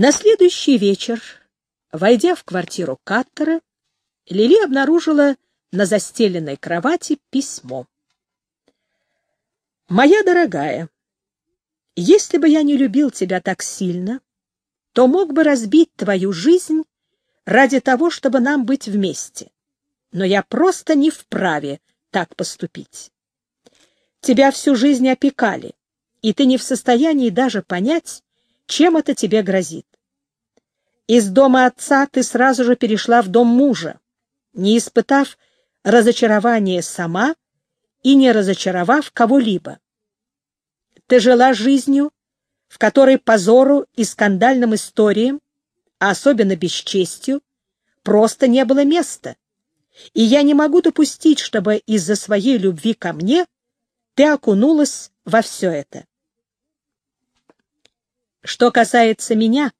На следующий вечер, войдя в квартиру Каттера, Лили обнаружила на застеленной кровати письмо. «Моя дорогая, если бы я не любил тебя так сильно, то мог бы разбить твою жизнь ради того, чтобы нам быть вместе. Но я просто не вправе так поступить. Тебя всю жизнь опекали, и ты не в состоянии даже понять, чем это тебе грозит. Из дома отца ты сразу же перешла в дом мужа, не испытав разочарования сама и не разочаровав кого-либо. Ты жила жизнью, в которой позору и скандальным историям, а особенно бесчестью, просто не было места. И я не могу допустить, чтобы из-за своей любви ко мне ты окунулась во все это. Что касается меня,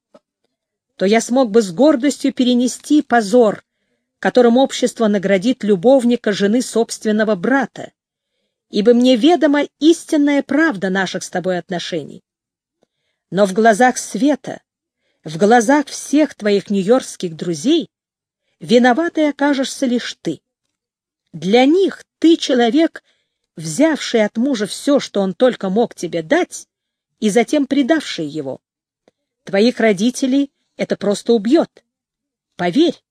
то я смог бы с гордостью перенести позор, которым общество наградит любовника жены собственного брата, ибо мне ведома истинная правда наших с тобой отношений. Но в глазах Света, в глазах всех твоих нью-йоркских друзей, виноватой окажешься лишь ты. Для них ты человек, взявший от мужа все, что он только мог тебе дать, и затем предавший его. Твоих родителей это просто убьет. Поверь,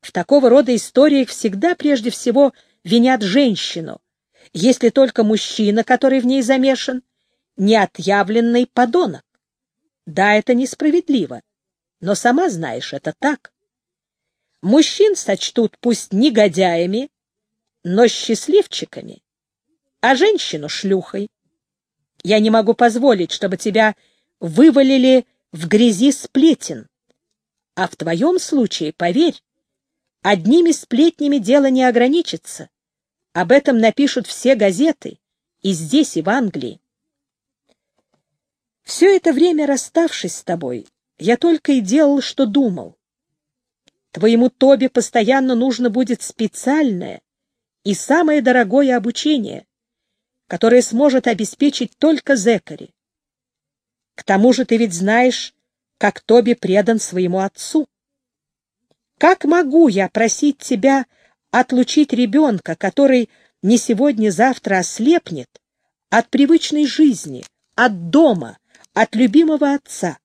в такого рода историях всегда прежде всего винят женщину, если только мужчина, который в ней замешан, не отъявленный подонок. Да, это несправедливо, но сама знаешь, это так. Мужчин сочтут пусть негодяями, но счастливчиками, а женщину — шлюхой. Я не могу позволить, чтобы тебя вывалили в грязи сплетен. А в твоем случае, поверь, одними сплетнями дело не ограничится. Об этом напишут все газеты, и здесь, и в Англии. Все это время, расставшись с тобой, я только и делал, что думал. Твоему Тоби постоянно нужно будет специальное и самое дорогое обучение, которое сможет обеспечить только Зекари. К тому же ты ведь знаешь, как Тоби предан своему отцу. Как могу я просить тебя отлучить ребенка, который не сегодня-завтра ослепнет, от привычной жизни, от дома, от любимого отца?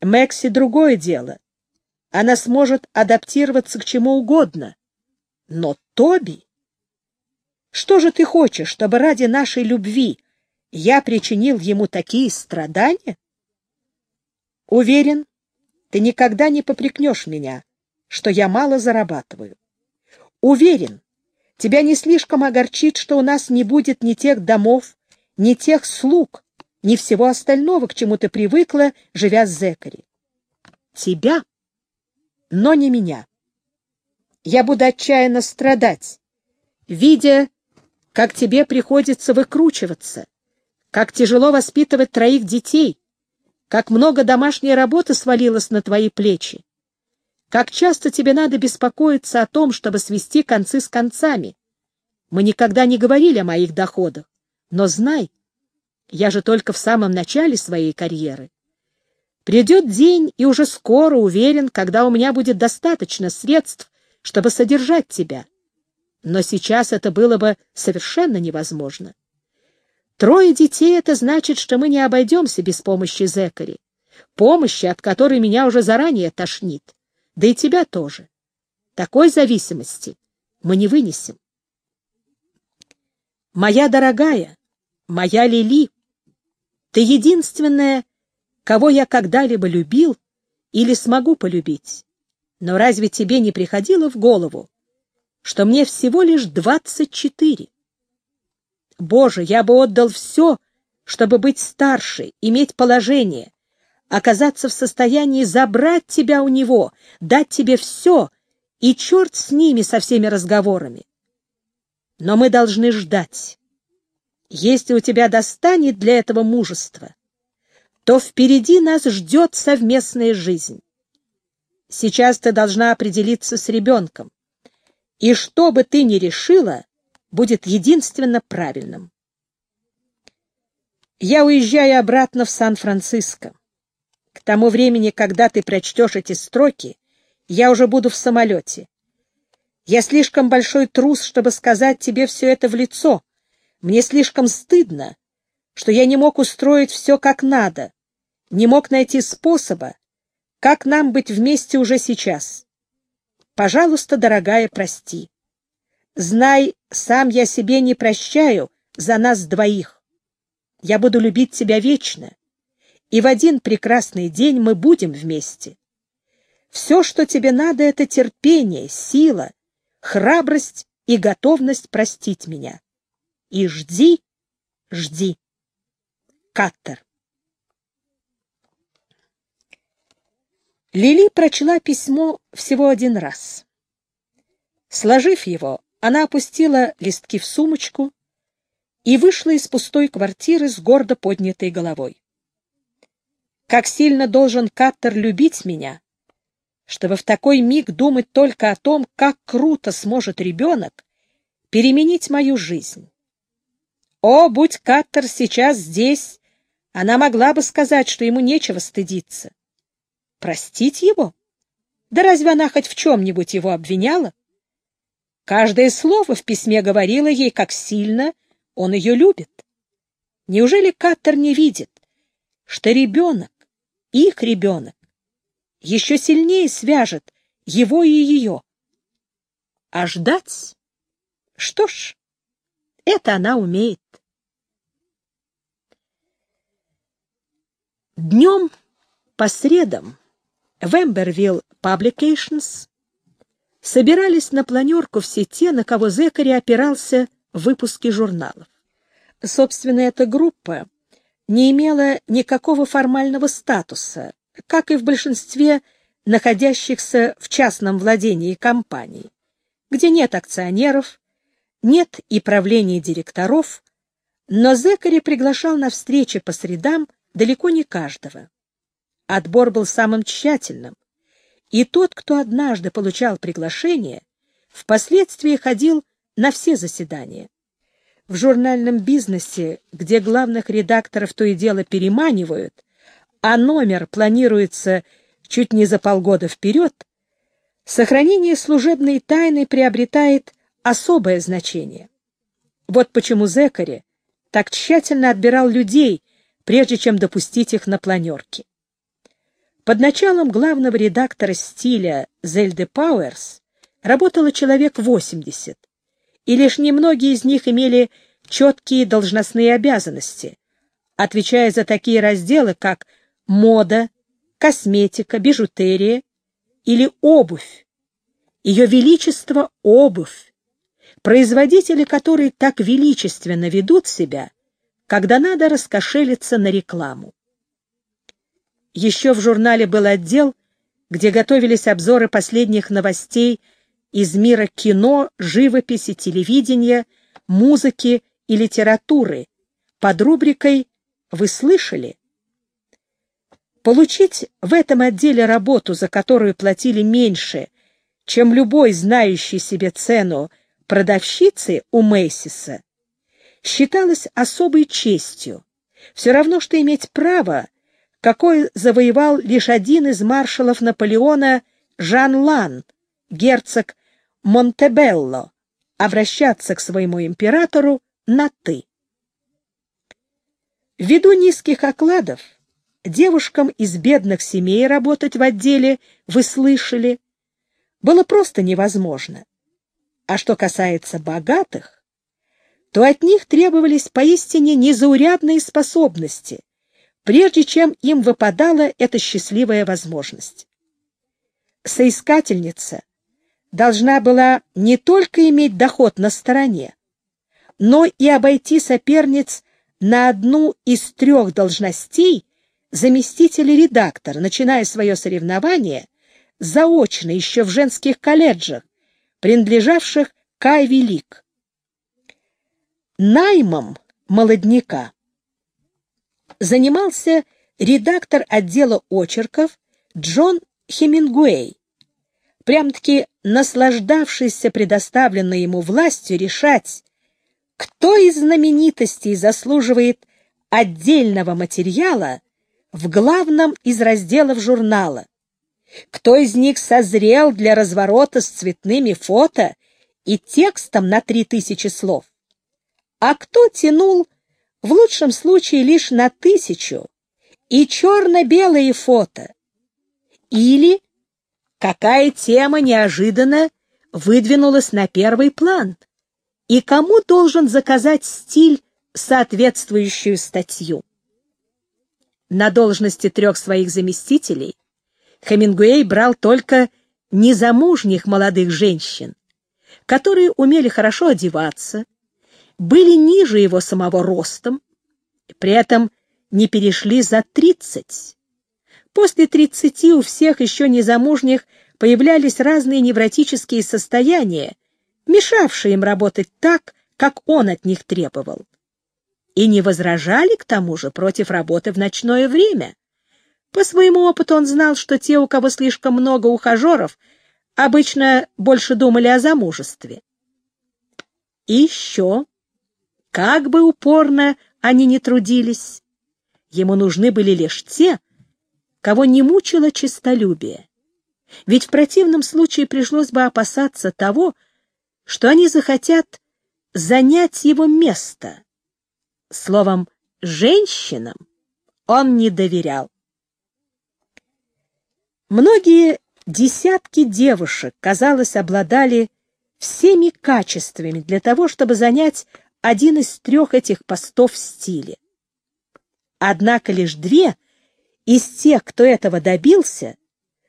Мэкси другое дело. Она сможет адаптироваться к чему угодно. Но Тоби... Что же ты хочешь, чтобы ради нашей любви я причинил ему такие страдания? Уверен, ты никогда не попрекнешь меня, что я мало зарабатываю. Уверен, тебя не слишком огорчит, что у нас не будет ни тех домов, ни тех слуг, ни всего остального, к чему ты привыкла, живя с Зекари. Тебя, но не меня. Я буду отчаянно страдать, видя, как тебе приходится выкручиваться, как тяжело воспитывать троих детей, как много домашней работы свалилось на твои плечи, как часто тебе надо беспокоиться о том, чтобы свести концы с концами. Мы никогда не говорили о моих доходах, но знай, я же только в самом начале своей карьеры. Придет день, и уже скоро, уверен, когда у меня будет достаточно средств, чтобы содержать тебя. Но сейчас это было бы совершенно невозможно. Трое детей — это значит, что мы не обойдемся без помощи Зекари, помощи, от которой меня уже заранее тошнит, да и тебя тоже. Такой зависимости мы не вынесем. Моя дорогая, моя Лили, ты единственная, кого я когда-либо любил или смогу полюбить. Но разве тебе не приходило в голову, что мне всего лишь двадцать четыре? Боже, я бы отдал все, чтобы быть старше, иметь положение, оказаться в состоянии забрать тебя у него, дать тебе все, и черт с ними, со всеми разговорами. Но мы должны ждать. Если у тебя достанет для этого мужества, то впереди нас ждет совместная жизнь. Сейчас ты должна определиться с ребенком, и что бы ты ни решила, будет единственно правильным. Я уезжаю обратно в Сан-Франциско. К тому времени, когда ты прочтешь эти строки, я уже буду в самолете. Я слишком большой трус, чтобы сказать тебе все это в лицо. Мне слишком стыдно, что я не мог устроить все как надо, не мог найти способа, как нам быть вместе уже сейчас. Пожалуйста, дорогая, прости. Знай, сам я себе не прощаю за нас двоих. Я буду любить тебя вечно, и в один прекрасный день мы будем вместе. Все, что тебе надо, — это терпение, сила, храбрость и готовность простить меня. И жди, жди. Каттер. Лили прочла письмо всего один раз. Сложив его, она опустила листки в сумочку и вышла из пустой квартиры с гордо поднятой головой. Как сильно должен Каттер любить меня, чтобы в такой миг думать только о том, как круто сможет ребенок переменить мою жизнь. О, будь Каттер сейчас здесь, она могла бы сказать, что ему нечего стыдиться. Простить его? Да разве она хоть в чем-нибудь его обвиняла? Каждое слово в письме говорило ей, как сильно он ее любит. Неужели Каттер не видит, что ребенок, их ребенок, еще сильнее свяжет его и ее? А ждать? Что ж, это она умеет. Днем по средам в Эмбервилл Publications собирались на планерку все те, на кого Зекари опирался в выпуске журналов. Собственно, эта группа не имела никакого формального статуса, как и в большинстве находящихся в частном владении компаний, где нет акционеров, нет и правления директоров, но Зекари приглашал на встречи по средам далеко не каждого. Отбор был самым тщательным, и тот, кто однажды получал приглашение, впоследствии ходил на все заседания. В журнальном бизнесе, где главных редакторов то и дело переманивают, а номер планируется чуть не за полгода вперед, сохранение служебной тайны приобретает особое значение. Вот почему Зекари так тщательно отбирал людей, прежде чем допустить их на планерки. Под началом главного редактора стиля Зельды Пауэрс работало человек 80, и лишь немногие из них имели четкие должностные обязанности, отвечая за такие разделы, как мода, косметика, бижутерия или обувь. Ее величество — обувь, производители которой так величественно ведут себя, когда надо раскошелиться на рекламу. Еще в журнале был отдел, где готовились обзоры последних новостей из мира кино, живописи, телевидения, музыки и литературы под рубрикой «Вы слышали?». Получить в этом отделе работу, за которую платили меньше, чем любой знающий себе цену продавщицы у Мэйсиса, считалось особой честью, все равно, что иметь право какой завоевал лишь один из маршалов Наполеона Жан Лан, герцог Монтебелло, обращаться к своему императору на «ты». Ввиду низких окладов девушкам из бедных семей работать в отделе, вы слышали, было просто невозможно. А что касается богатых, то от них требовались поистине незаурядные способности, прежде чем им выпадала эта счастливая возможность. Соискательница должна была не только иметь доход на стороне, но и обойти соперниц на одну из трех должностей заместителя редактора, начиная свое соревнование заочно еще в женских колледжах, принадлежавших к Айви Лиг. Наймом молодняка занимался редактор отдела очерков Джон Хемингуэй, прям-таки наслаждавшийся предоставленной ему властью решать, кто из знаменитостей заслуживает отдельного материала в главном из разделов журнала. Кто из них созрел для разворота с цветными фото и текстом на три тысячи слов? А кто тянул, в лучшем случае, лишь на тысячу и черно-белые фото? Или какая тема неожиданно выдвинулась на первый план? И кому должен заказать стиль, соответствующую статью? На должности трех своих заместителей Хемингуэй брал только незамужних молодых женщин, которые умели хорошо одеваться, были ниже его самого ростом, при этом не перешли за тридцать. После тридцати у всех еще незамужних появлялись разные невротические состояния, мешавшие им работать так, как он от них требовал и не возражали к тому же против работы в ночное время. По своему опыту он знал, что те, у кого слишком много ухажеров, обычно больше думали о замужестве. И еще, как бы упорно они ни трудились, ему нужны были лишь те, кого не мучило честолюбие. Ведь в противном случае пришлось бы опасаться того, что они захотят занять его место, Словом, женщинам он не доверял. Многие десятки девушек, казалось, обладали всеми качествами для того, чтобы занять один из трех этих постов в стиле. Однако лишь две из тех, кто этого добился,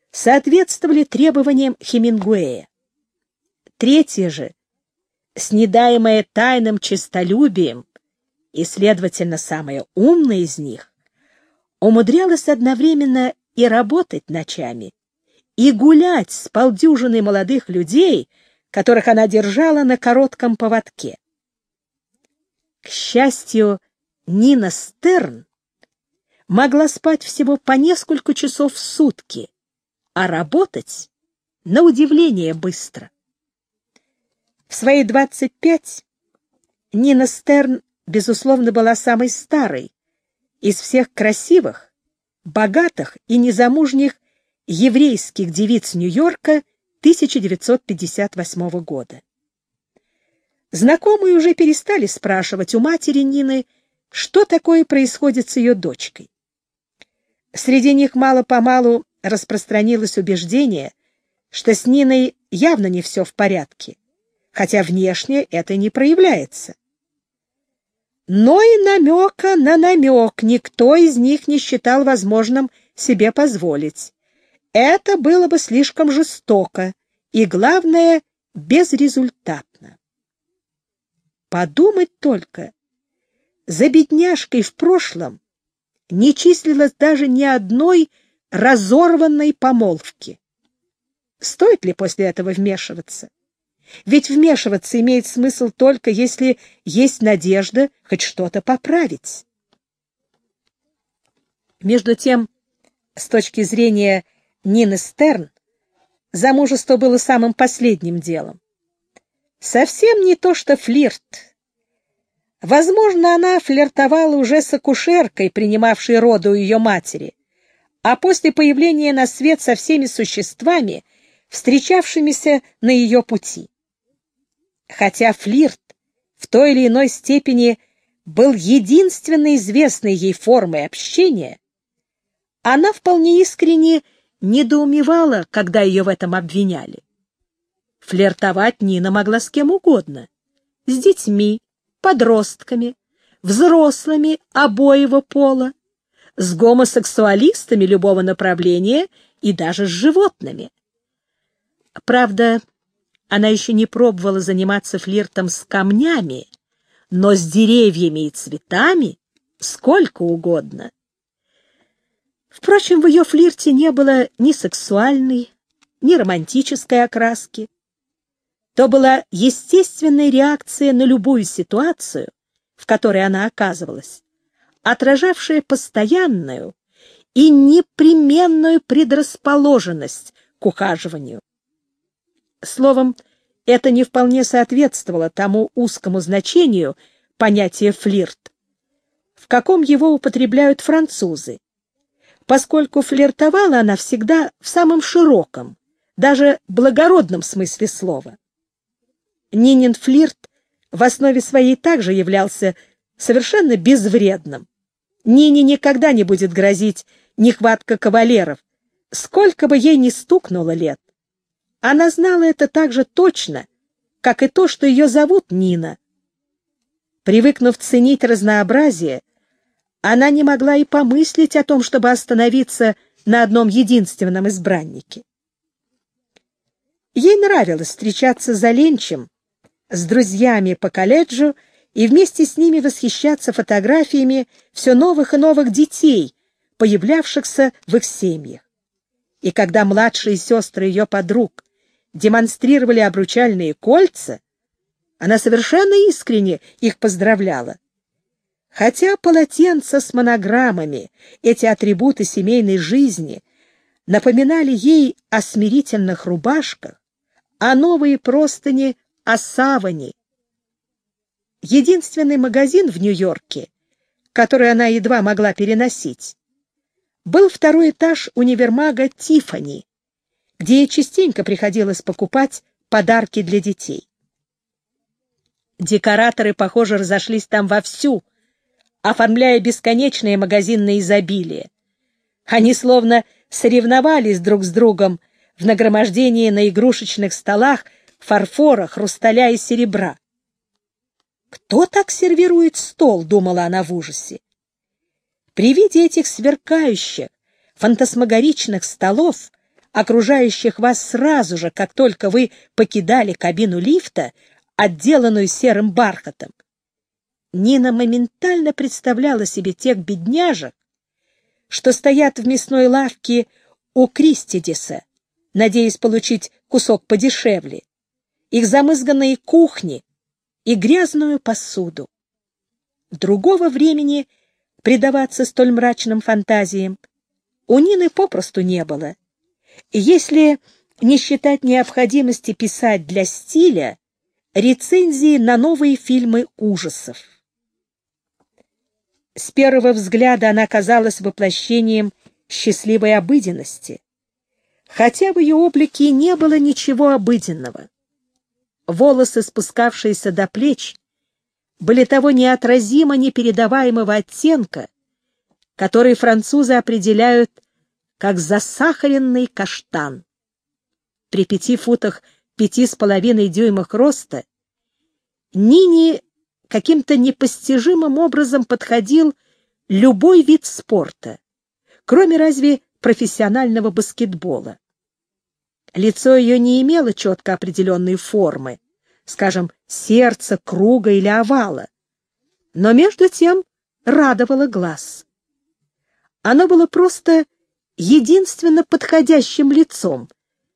соответствовали требованиям Хемингуэя. Третья же, снедаемая тайным честолюбием, и, следовательно, самая умная из них, умудрялась одновременно и работать ночами, и гулять с полдюжиной молодых людей, которых она держала на коротком поводке. К счастью, Нина Стерн могла спать всего по несколько часов в сутки, а работать, на удивление, быстро. В свои 25 Нина Стерн безусловно, была самой старой из всех красивых, богатых и незамужних еврейских девиц Нью-Йорка 1958 года. Знакомые уже перестали спрашивать у матери Нины, что такое происходит с ее дочкой. Среди них мало-помалу распространилось убеждение, что с Ниной явно не все в порядке, хотя внешне это не проявляется. Но и намека на намек никто из них не считал возможным себе позволить. Это было бы слишком жестоко и, главное, безрезультатно. Подумать только, за бедняжкой в прошлом не числилось даже ни одной разорванной помолвки. Стоит ли после этого вмешиваться? Ведь вмешиваться имеет смысл только, если есть надежда хоть что-то поправить. Между тем, с точки зрения Нины Стерн, замужество было самым последним делом. Совсем не то, что флирт. Возможно, она флиртовала уже с акушеркой, принимавшей роды у ее матери, а после появления на свет со всеми существами, встречавшимися на ее пути. Хотя флирт в той или иной степени был единственной известной ей формой общения, она вполне искренне недоумевала, когда ее в этом обвиняли. Флиртовать Нина могла с кем угодно. С детьми, подростками, взрослыми обоего пола, с гомосексуалистами любого направления и даже с животными. Правда, она еще не пробовала заниматься флиртом с камнями, но с деревьями и цветами сколько угодно. Впрочем, в ее флирте не было ни сексуальной, ни романтической окраски. То была естественная реакция на любую ситуацию, в которой она оказывалась, отражавшая постоянную и непременную предрасположенность к ухаживанию. Словом, это не вполне соответствовало тому узкому значению понятия «флирт», в каком его употребляют французы, поскольку флиртовала она всегда в самом широком, даже благородном смысле слова. Нинин флирт в основе своей также являлся совершенно безвредным. Нине никогда не будет грозить нехватка кавалеров, сколько бы ей ни стукнуло лет. Она знала это так же точно, как и то, что ее зовут Нина. Привыкнув ценить разнообразие, она не могла и помыслить о том, чтобы остановиться на одном единственном избраннике. Ей нравилось встречаться за ленчем с друзьями по колледжу и вместе с ними восхищаться фотографиями все новых и новых детей, появлявшихся в их семьях. И когда младшие сестры ее подруг демонстрировали обручальные кольца, она совершенно искренне их поздравляла. Хотя полотенца с монограммами, эти атрибуты семейной жизни, напоминали ей о смирительных рубашках, а новые простыни о саване. Единственный магазин в Нью-Йорке, который она едва могла переносить, был второй этаж универмага «Тиффани», где ей частенько приходилось покупать подарки для детей. Декораторы, похоже, разошлись там вовсю, оформляя бесконечное магазинное изобилие. Они словно соревновались друг с другом в нагромождении на игрушечных столах фарфора, хрусталя и серебра. «Кто так сервирует стол?» — думала она в ужасе. При виде этих сверкающих, фантасмагоричных столов, окружающих вас сразу же, как только вы покидали кабину лифта, отделанную серым бархатом, Нина моментально представляла себе тех бедняжек, что стоят в мясной лавке у Кристидиса, надеясь получить кусок подешевле, их замызганные кухни и грязную посуду. Другого времени предаваться столь мрачным фантазиям у Нины попросту не было. Если не считать необходимости писать для стиля рецензии на новые фильмы ужасов. С первого взгляда она казалась воплощением счастливой обыденности, хотя в ее облике не было ничего обыденного. Волосы, спускавшиеся до плеч, были того неотразимо непередаваемого оттенка, который французы определяют как засахаренный каштан. При пяти футах пяти с половиной дюймах роста Нине каким-то непостижимым образом подходил любой вид спорта, кроме разве профессионального баскетбола. Лицо ее не имело четко определенной формы, скажем, сердца, круга или овала, но между тем радовало глаз. Оно было просто единственно подходящим лицом,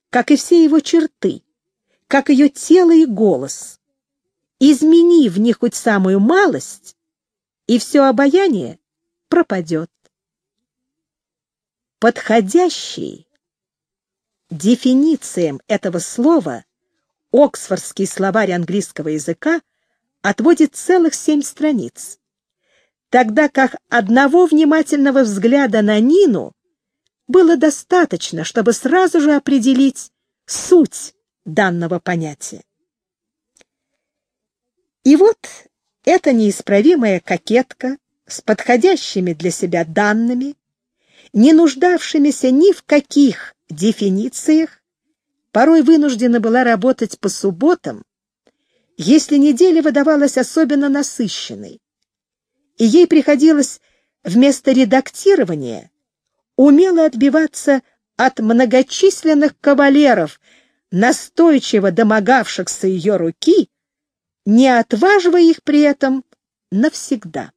как и все его черты, как ее тело и голос измени в них хоть самую малость, и все обаяние пропадет. Подходящий дефинициям этого слова Оксфордский словарь английского языка отводит целых семь страниц, тогда как одного внимательного взгляда на Нину было достаточно, чтобы сразу же определить суть данного понятия. И вот эта неисправимая кокетка с подходящими для себя данными, не нуждавшимися ни в каких дефинициях, порой вынуждена была работать по субботам, если неделя выдавалась особенно насыщенной, и ей приходилось вместо редактирования умело отбиваться от многочисленных кавалеров, настойчиво домогавшихся ее руки, не отваживая их при этом навсегда.